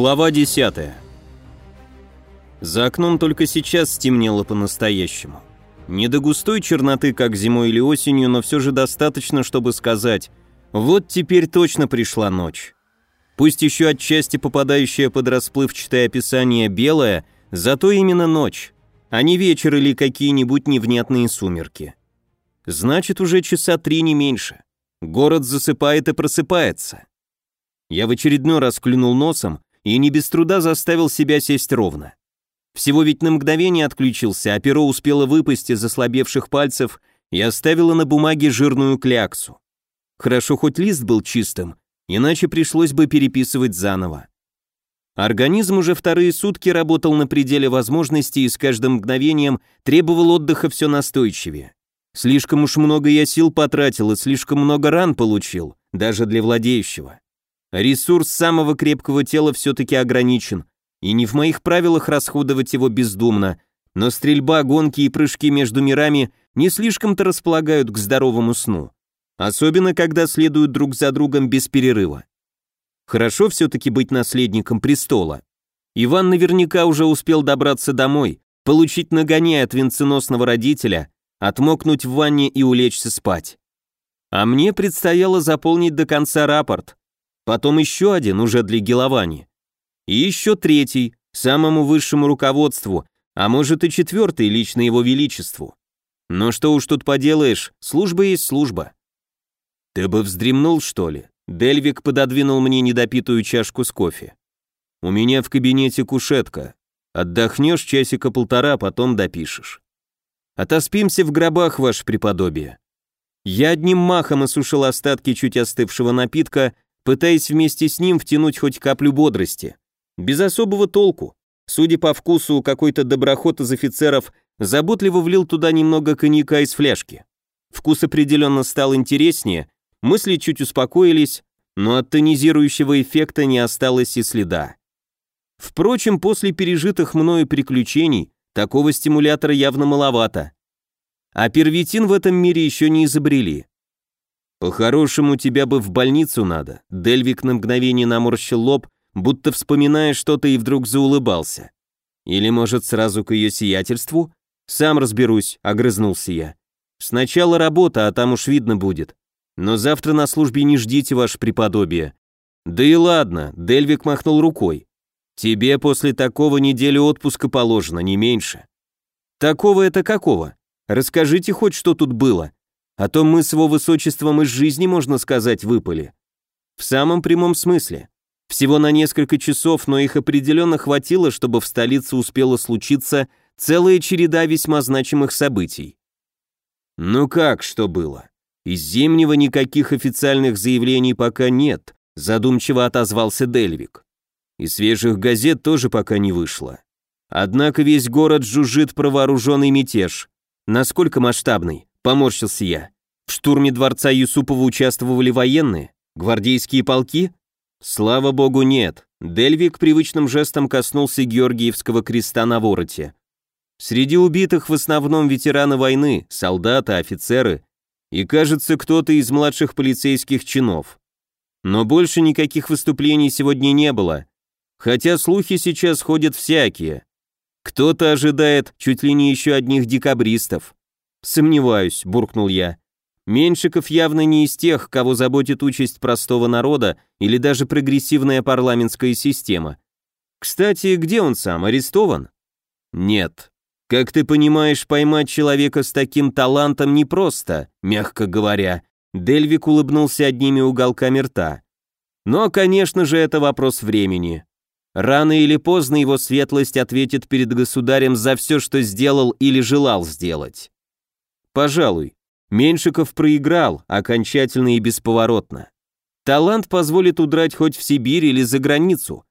Глава 10. За окном только сейчас стемнело по-настоящему. Не до густой черноты, как зимой или осенью, но все же достаточно, чтобы сказать «Вот теперь точно пришла ночь». Пусть еще отчасти попадающая под расплывчатое описание белая, зато именно ночь, а не вечер или какие-нибудь невнятные сумерки. Значит, уже часа три не меньше. Город засыпает и просыпается. Я в очередной раз клюнул носом, и не без труда заставил себя сесть ровно. Всего ведь на мгновение отключился, а перо успело выпасть из ослабевших пальцев и оставило на бумаге жирную кляксу. Хорошо хоть лист был чистым, иначе пришлось бы переписывать заново. Организм уже вторые сутки работал на пределе возможностей и с каждым мгновением требовал отдыха все настойчивее. Слишком уж много я сил потратил и слишком много ран получил, даже для владеющего. Ресурс самого крепкого тела все-таки ограничен, и не в моих правилах расходовать его бездумно, но стрельба, гонки и прыжки между мирами не слишком-то располагают к здоровому сну. Особенно, когда следуют друг за другом без перерыва. Хорошо все-таки быть наследником престола. Иван наверняка уже успел добраться домой, получить нагоняй от венценосного родителя, отмокнуть в ванне и улечься спать. А мне предстояло заполнить до конца рапорт, потом еще один уже для Геловани, и еще третий, самому высшему руководству, а может и четвертый лично его величеству. Но что уж тут поделаешь, служба есть служба. Ты бы вздремнул, что ли? Дельвик пододвинул мне недопитую чашку с кофе. У меня в кабинете кушетка. Отдохнешь часика полтора, потом допишешь. Отоспимся в гробах, ваше преподобие. Я одним махом осушил остатки чуть остывшего напитка пытаясь вместе с ним втянуть хоть каплю бодрости. Без особого толку. Судя по вкусу, какой-то доброход из офицеров заботливо влил туда немного коньяка из фляжки. Вкус определенно стал интереснее, мысли чуть успокоились, но от тонизирующего эффекта не осталось и следа. Впрочем, после пережитых мною приключений, такого стимулятора явно маловато. А первитин в этом мире еще не изобрели. «По-хорошему, тебя бы в больницу надо». Дельвик на мгновение наморщил лоб, будто вспоминая что-то и вдруг заулыбался. «Или, может, сразу к ее сиятельству?» «Сам разберусь», — огрызнулся я. «Сначала работа, а там уж видно будет. Но завтра на службе не ждите, ваше преподобие». «Да и ладно», — Дельвик махнул рукой. «Тебе после такого неделю отпуска положено, не меньше». «Такого это какого? Расскажите хоть, что тут было», а то мы с его высочеством из жизни, можно сказать, выпали. В самом прямом смысле. Всего на несколько часов, но их определенно хватило, чтобы в столице успела случиться целая череда весьма значимых событий. Ну как, что было? Из Зимнего никаких официальных заявлений пока нет, задумчиво отозвался Дельвик. И свежих газет тоже пока не вышло. Однако весь город жужжит про вооруженный мятеж. Насколько масштабный? Поморщился я. В штурме дворца Юсупова участвовали военные? Гвардейские полки? Слава богу, нет. Дельвик привычным жестом коснулся Георгиевского креста на вороте. Среди убитых в основном ветераны войны, солдаты, офицеры и, кажется, кто-то из младших полицейских чинов. Но больше никаких выступлений сегодня не было, хотя слухи сейчас ходят всякие. Кто-то ожидает чуть ли не еще одних декабристов. «Сомневаюсь», — буркнул я. «Меньшиков явно не из тех, кого заботит участь простого народа или даже прогрессивная парламентская система. Кстати, где он сам, арестован?» «Нет. Как ты понимаешь, поймать человека с таким талантом непросто, мягко говоря». Дельвик улыбнулся одними уголками рта. «Но, конечно же, это вопрос времени. Рано или поздно его светлость ответит перед государем за все, что сделал или желал сделать. Пожалуй, Меньшиков проиграл, окончательно и бесповоротно. Талант позволит удрать хоть в Сибирь или за границу.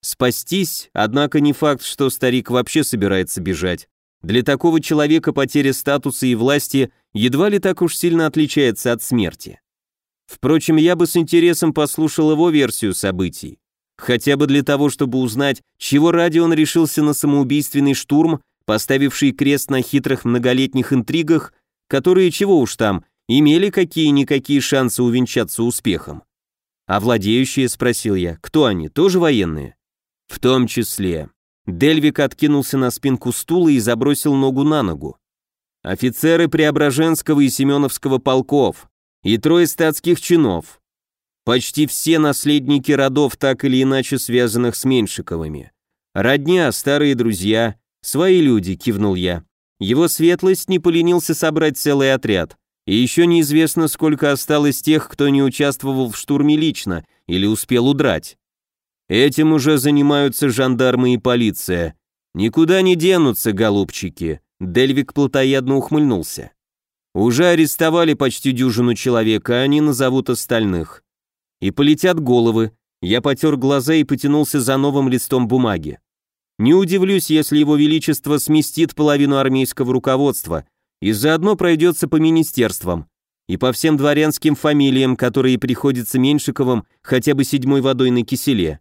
Спастись, однако не факт, что старик вообще собирается бежать. Для такого человека потеря статуса и власти едва ли так уж сильно отличается от смерти. Впрочем, я бы с интересом послушал его версию событий. Хотя бы для того, чтобы узнать, чего ради он решился на самоубийственный штурм, поставивший крест на хитрых многолетних интригах которые, чего уж там, имели какие-никакие шансы увенчаться успехом. А владеющие, спросил я, кто они, тоже военные? В том числе. Дельвик откинулся на спинку стула и забросил ногу на ногу. Офицеры Преображенского и Семеновского полков и трое статских чинов. Почти все наследники родов, так или иначе связанных с Меньшиковыми. Родня, старые друзья, свои люди, кивнул я. Его светлость не поленился собрать целый отряд. И еще неизвестно, сколько осталось тех, кто не участвовал в штурме лично или успел удрать. Этим уже занимаются жандармы и полиция. Никуда не денутся, голубчики. Дельвик плотоядно ухмыльнулся. Уже арестовали почти дюжину человек, а они назовут остальных. И полетят головы. Я потер глаза и потянулся за новым листом бумаги. Не удивлюсь, если его величество сместит половину армейского руководства и заодно пройдется по министерствам и по всем дворянским фамилиям, которые приходятся Меньшиковым хотя бы седьмой водой на киселе.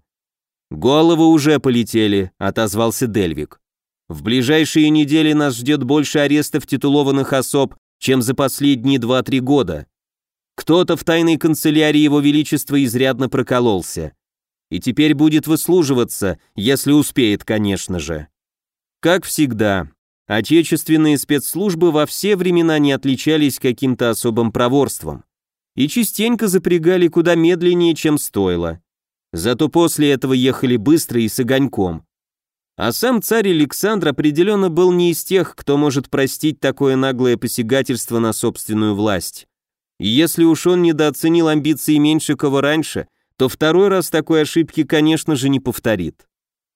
«Головы уже полетели», — отозвался Дельвик. «В ближайшие недели нас ждет больше арестов титулованных особ, чем за последние два-три года. Кто-то в тайной канцелярии Его Величества изрядно прокололся. И теперь будет выслуживаться, если успеет, конечно же. Как всегда, отечественные спецслужбы во все времена не отличались каким-то особым проворством и частенько запрягали куда медленнее, чем стоило. Зато после этого ехали быстро и с огоньком. А сам царь Александр определенно был не из тех, кто может простить такое наглое посягательство на собственную власть. И если уж он недооценил амбиции Меньшикова раньше, то второй раз такой ошибки, конечно же, не повторит.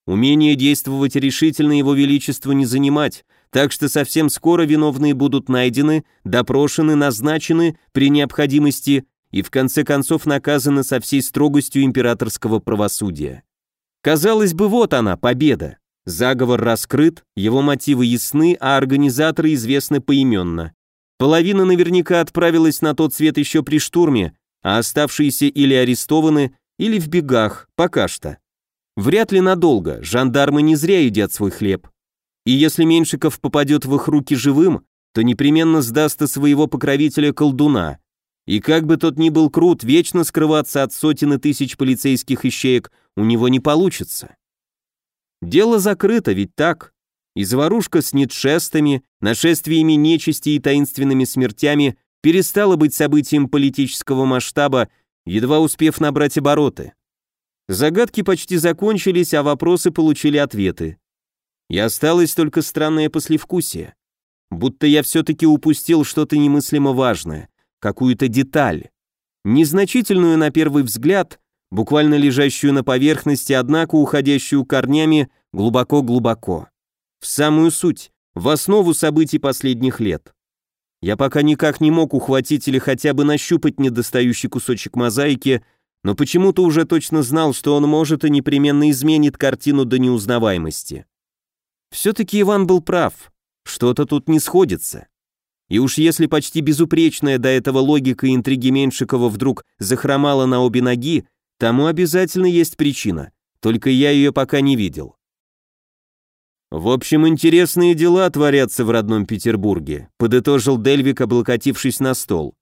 Умение действовать решительно его величество не занимать, так что совсем скоро виновные будут найдены, допрошены, назначены при необходимости и в конце концов наказаны со всей строгостью императорского правосудия. Казалось бы, вот она, победа. Заговор раскрыт, его мотивы ясны, а организаторы известны поименно. Половина наверняка отправилась на тот свет еще при штурме, а оставшиеся или арестованы, или в бегах, пока что. Вряд ли надолго, жандармы не зря едят свой хлеб. И если Меньшиков попадет в их руки живым, то непременно сдаст своего покровителя колдуна. И как бы тот ни был крут, вечно скрываться от сотен и тысяч полицейских ищеек у него не получится. Дело закрыто, ведь так? И заварушка с нетшестами, нашествиями нечисти и таинственными смертями перестала быть событием политического масштаба, едва успев набрать обороты. Загадки почти закончились, а вопросы получили ответы. И осталось только странное послевкусие. Будто я все-таки упустил что-то немыслимо важное, какую-то деталь. Незначительную на первый взгляд, буквально лежащую на поверхности, однако уходящую корнями глубоко-глубоко. В самую суть, в основу событий последних лет. Я пока никак не мог ухватить или хотя бы нащупать недостающий кусочек мозаики, но почему-то уже точно знал, что он может и непременно изменит картину до неузнаваемости. Все-таки Иван был прав, что-то тут не сходится. И уж если почти безупречная до этого логика интриги Меньшикова вдруг захромала на обе ноги, тому обязательно есть причина, только я ее пока не видел. «В общем, интересные дела творятся в родном Петербурге», подытожил Дельвик, облокотившись на стол.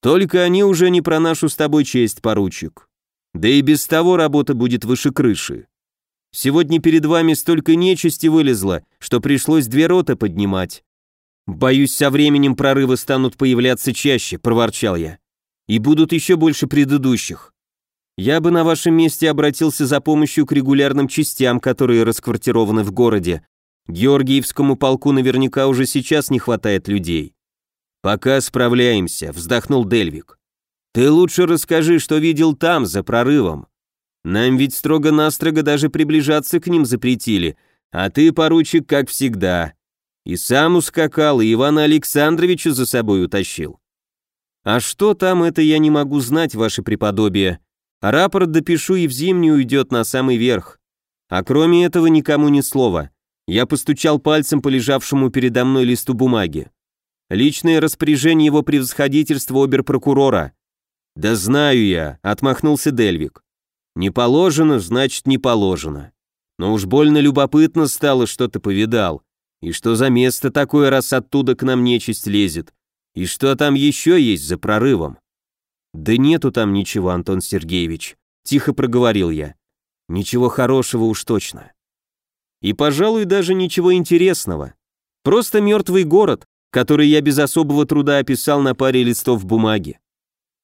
«Только они уже не про нашу с тобой честь, поручик. Да и без того работа будет выше крыши. Сегодня перед вами столько нечисти вылезло, что пришлось две роты поднимать. Боюсь, со временем прорывы станут появляться чаще», проворчал я. «И будут еще больше предыдущих. Я бы на вашем месте обратился за помощью к регулярным частям, которые расквартированы в городе. Георгиевскому полку наверняка уже сейчас не хватает людей. Пока справляемся, вздохнул Дельвик. Ты лучше расскажи, что видел там, за прорывом. Нам ведь строго-настрого даже приближаться к ним запретили, а ты, поручик, как всегда. И сам ускакал, и Ивана Александровича за собой утащил. А что там, это я не могу знать, ваше преподобие, Рапорт допишу и в зимнюю уйдет на самый верх. А кроме этого никому ни слова. Я постучал пальцем по лежавшему передо мной листу бумаги. Личное распоряжение его превосходительства оберпрокурора. Да знаю я, отмахнулся Дельвик. Не положено, значит не положено. Но уж больно любопытно стало, что ты повидал. И что за место такое, раз оттуда к нам нечисть лезет? И что там еще есть за прорывом? «Да нету там ничего, Антон Сергеевич», — тихо проговорил я. Ничего хорошего уж точно. И, пожалуй, даже ничего интересного. Просто мертвый город, который я без особого труда описал на паре листов бумаги.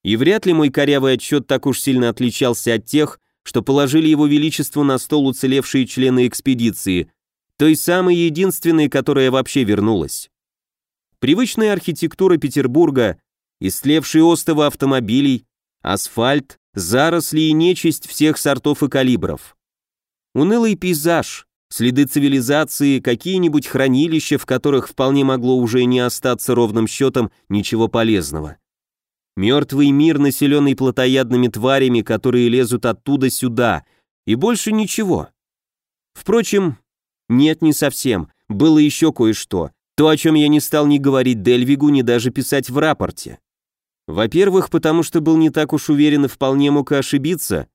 И вряд ли мой корявый отчет так уж сильно отличался от тех, что положили его величеству на стол уцелевшие члены экспедиции, той самой единственной, которая вообще вернулась. Привычная архитектура Петербурга, истлевшие остовы автомобилей, асфальт, заросли и нечисть всех сортов и калибров. Унылый пейзаж, следы цивилизации, какие-нибудь хранилища, в которых вполне могло уже не остаться ровным счетом ничего полезного. Мертвый мир, населенный плотоядными тварями, которые лезут оттуда сюда, и больше ничего. Впрочем, нет, не совсем, было еще кое-что, то, о чем я не стал ни говорить Дельвигу, ни даже писать в рапорте. Во-первых, потому что был не так уж уверен и вполне мог и ошибиться,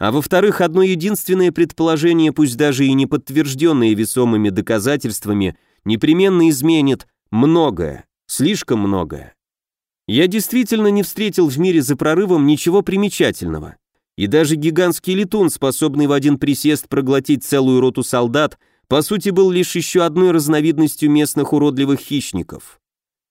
а во-вторых, одно единственное предположение, пусть даже и не подтвержденное весомыми доказательствами, непременно изменит многое, слишком многое. Я действительно не встретил в мире за прорывом ничего примечательного. И даже гигантский летун, способный в один присест проглотить целую роту солдат, по сути был лишь еще одной разновидностью местных уродливых хищников.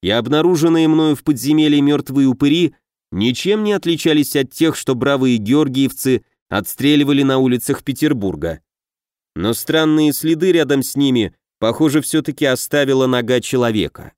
И обнаруженные мною в подземелье мертвые упыри ничем не отличались от тех, что бравые георгиевцы отстреливали на улицах Петербурга. Но странные следы рядом с ними, похоже, все-таки оставила нога человека.